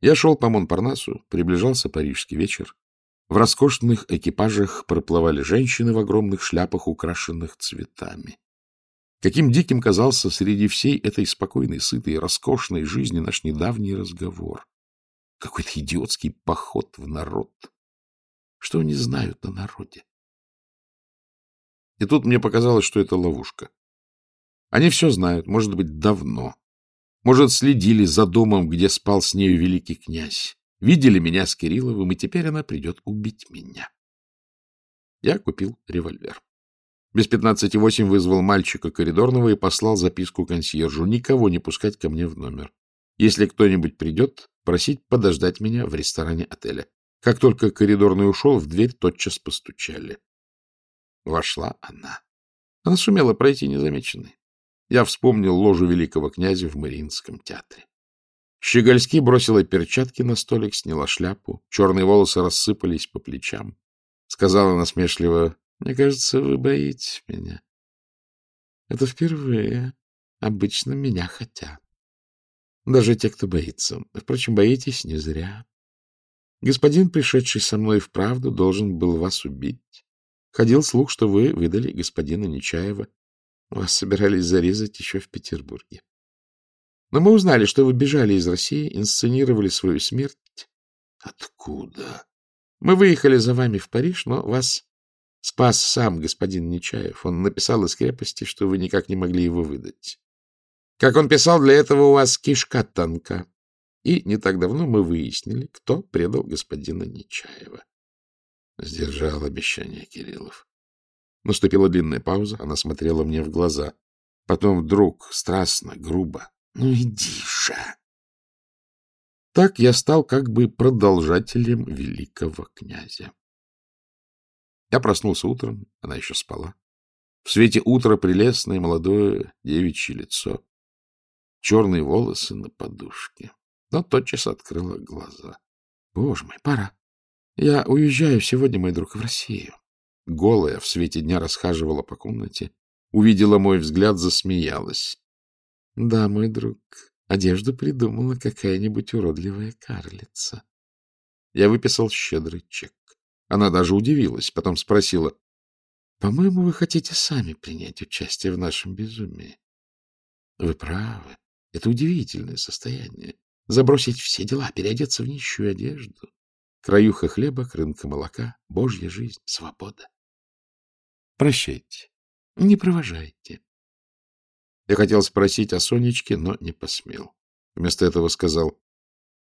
Я шел по Монпарнасу, приближался парижский вечер. В роскошных экипажах проплывали женщины в огромных шляпах, украшенных цветами. Каким диким казался среди всей этой спокойной, сытой, роскошной жизни наш недавний разговор. Какой-то идиотский поход в народ. Что они знают о народе? И тут мне показалось, что это ловушка. Они все знают, может быть, давно. Может, следили за домом, где спал с нею великий князь. Видели меня с Кирилловым, и теперь она придет убить меня. Я купил револьвер. Без пятнадцати восемь вызвал мальчика коридорного и послал записку консьержу никого не пускать ко мне в номер. Если кто-нибудь придет, просить подождать меня в ресторане отеля. Как только коридорный ушел, в дверь тотчас постучали. Вошла она. Она сумела пройти незамеченной. Я вспомнил ложу великого князя в Мариинском театре. Щегольски бросила перчатки на столик, сняла шляпу. Черные волосы рассыпались по плечам. Сказала насмешливо, мне кажется, вы боитесь меня. Это впервые. Обычно меня хотят. Даже те, кто боится. Впрочем, боитесь не зря. Господин, пришедший со мной вправду, должен был вас убить. Ходил слух, что вы выдали господина Нечаева. Вас собирались зарезать еще в Петербурге. Но мы узнали, что вы бежали из России, инсценировали свою смерть. Откуда? Мы выехали за вами в Париж, но вас Спас сам господин Нечаев. Он написал из крепости, что вы никак не могли его выдать. Как он писал, для этого у вас кишка танка. И не так давно мы выяснили, кто предал господина Нечаева. Сдержал обещание Кириллов. Наступила длинная пауза, она смотрела мне в глаза. Потом вдруг, страстно, грубо. — Ну иди же! Так я стал как бы продолжателем великого князя. Я проснулся утром, она еще спала. В свете утра прелестное молодое девичье лицо, черные волосы на подушке. Но тотчас открыла глаза. Боже мой, пора. Я уезжаю сегодня, мой друг, в Россию. Голая в свете дня расхаживала по комнате. Увидела мой взгляд, засмеялась. Да, мой друг, одежду придумала какая-нибудь уродливая карлица. Я выписал щедрый чек. Она даже удивилась, потом спросила, — По-моему, вы хотите сами принять участие в нашем безумии. Вы правы. Это удивительное состояние. Забросить все дела, переодеться в нищую одежду. Краюха хлеба, крынка молока, божья жизнь, свобода. Прощайте. Не провожайте. Я хотел спросить о Сонечке, но не посмел. Вместо этого сказал,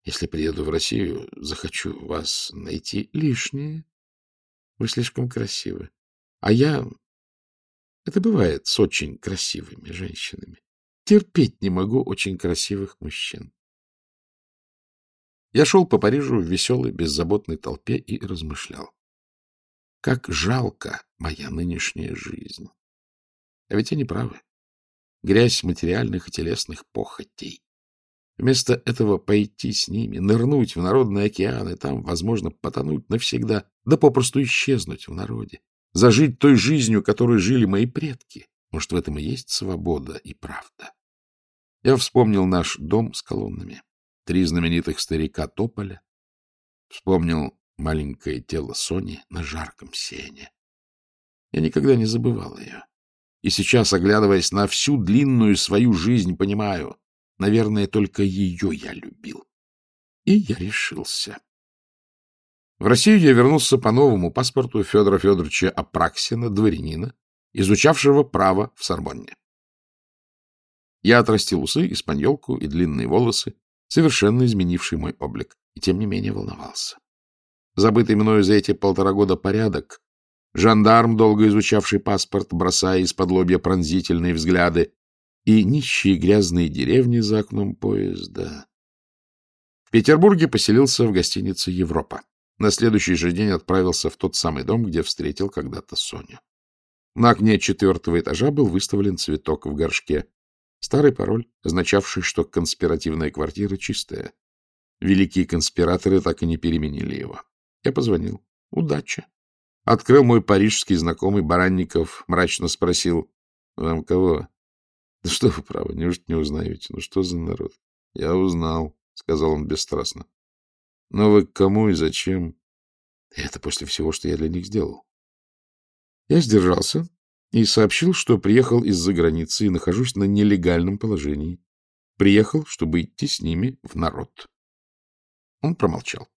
если приеду в Россию, захочу вас найти лишнее. Вы слишком красивы. А я... Это бывает с очень красивыми женщинами. Терпеть не могу очень красивых мужчин. Я шел по Парижу в веселой, беззаботной толпе и размышлял. Как жалко моя нынешняя жизнь. А ведь они правы. Грязь материальных и телесных похотей. Вместо этого пойти с ними, нырнуть в народный океан и там, возможно, потонуть навсегда, да попросту исчезнуть в народе, зажить той жизнью, которой жили мои предки. Может, в этом и есть свобода и правда. Я вспомнил наш дом с колоннами, три знаменитых старика Тополя, вспомнил маленькое тело Сони на жарком сене. Я никогда не забывал ее. И сейчас, оглядываясь на всю длинную свою жизнь, понимаю, Наверное, только ее я любил. И я решился. В Россию я вернулся по новому паспорту Федора Федоровича Апраксина, дворянина, изучавшего право в Сорбонне. Я отрастил усы, испаньолку и длинные волосы, совершенно изменивший мой облик, и тем не менее волновался. Забытый мною за эти полтора года порядок, жандарм, долго изучавший паспорт, бросая из-под лобья пронзительные взгляды, и нищие грязные деревни за окном поезда. В Петербурге поселился в гостинице «Европа». На следующий же день отправился в тот самый дом, где встретил когда-то Соню. На окне четвертого этажа был выставлен цветок в горшке. Старый пароль, означавший, что конспиративная квартира чистая. Великие конспираторы так и не переменили его. Я позвонил. Удача. Открыл мой парижский знакомый Баранников, мрачно спросил. — Вам кого? — Да что вы правы, неужто не узнаете? Ну что за народ? — Я узнал, — сказал он бесстрастно. Но вы к кому и зачем? Это после всего, что я для них сделал. Я сдержался и сообщил, что приехал из-за границы и нахожусь на нелегальном положении. Приехал, чтобы идти с ними в народ. Он промолчал.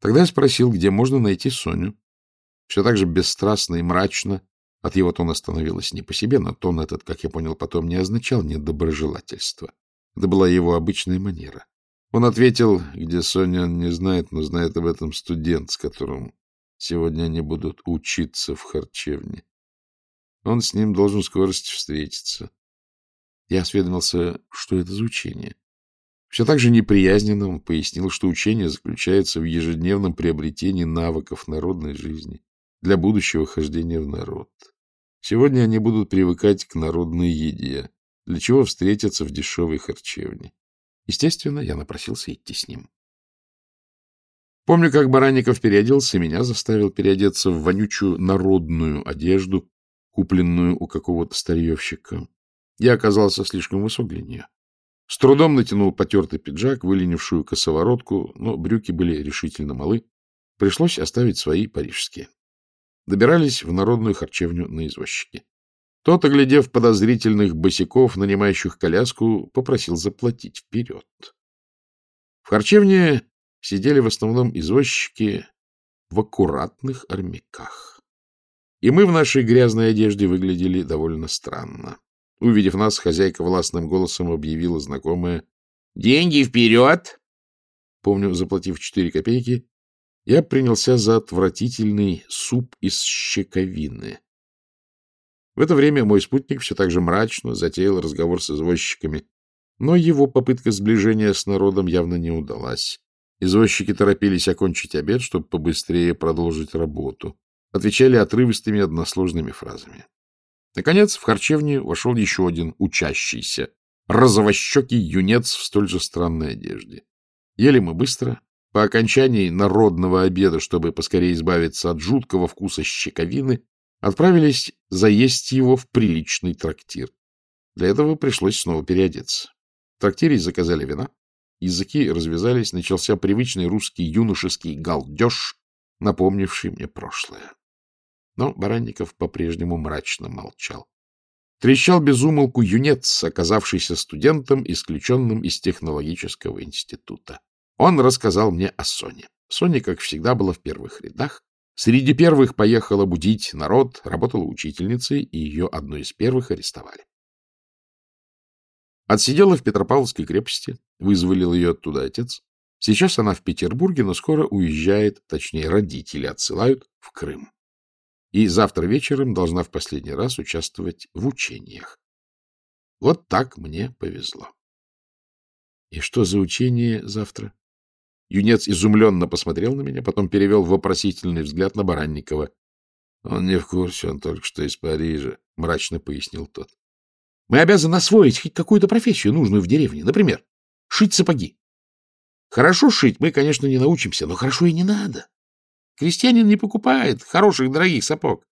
Тогда я спросил, где можно найти Соню. Все так же бесстрастно и мрачно. От его тона становилось не по себе, но тон этот, как я понял потом, не означал недоброжелательства. Это была его обычная манера. Он ответил, где Соня он не знает, но знает об этом студент, с которым сегодня они будут учиться в харчевне. Он с ним должен в скорости встретиться. Я осведомился, что это за учение. Все так же неприязненно пояснил, что учение заключается в ежедневном приобретении навыков народной жизни для будущего хождения в народ. Сегодня они будут привыкать к народной еде, для чего встретятся в дешевой харчевне. Естественно, я напросился идти с ним. Помню, как Баранников переоделся, меня заставил переодеться в вонючую народную одежду, купленную у какого-то старьевщика. Я оказался слишком высок для нее. С трудом натянул потертый пиджак, выленившую косоворотку, но брюки были решительно малы. Пришлось оставить свои парижские. Добирались в народную харчевню на извозчике. Тот, оглядев подозрительных босиков, нанимающих коляску, попросил заплатить вперед. В харчевне сидели в основном извозчики в аккуратных армяках. И мы в нашей грязной одежде выглядели довольно странно. Увидев нас, хозяйка властным голосом объявила знакомая «Деньги вперед!» Помню, заплатив четыре копейки, я принялся за отвратительный суп из щековины. В это время мой спутник все так же мрачно затеял разговор с извозчиками, но его попытка сближения с народом явно не удалась. Извозчики торопились окончить обед, чтобы побыстрее продолжить работу. Отвечали отрывистыми односложными фразами. Наконец в харчевню вошел еще один учащийся, розовощекий юнец в столь же странной одежде. Ели мы быстро. По окончании народного обеда, чтобы поскорее избавиться от жуткого вкуса щековины, отправились заесть его в приличный трактир. Для этого пришлось снова переодеться. В трактире заказали вина, языки развязались, начался привычный русский юношеский галдеж, напомнивший мне прошлое. Но Баранников по-прежнему мрачно молчал. Трещал безумолку юнец, оказавшийся студентом, исключенным из технологического института. Он рассказал мне о Соне. Соня, как всегда, была в первых рядах. Среди первых поехала будить народ, работала учительницей, и ее одной из первых арестовали. Отсидела в Петропавловской крепости, вызволил ее оттуда отец. Сейчас она в Петербурге, но скоро уезжает, точнее, родители отсылают в Крым и завтра вечером должна в последний раз участвовать в учениях. Вот так мне повезло. И что за учение завтра? Юнец изумленно посмотрел на меня, потом перевел вопросительный взгляд на Баранникова. — Он не в курсе, он только что из Парижа, — мрачно пояснил тот. — Мы обязаны освоить хоть какую-то профессию, нужную в деревне. Например, шить сапоги. Хорошо шить мы, конечно, не научимся, но хорошо и не надо. Крестьянин не покупает хороших дорогих сапог.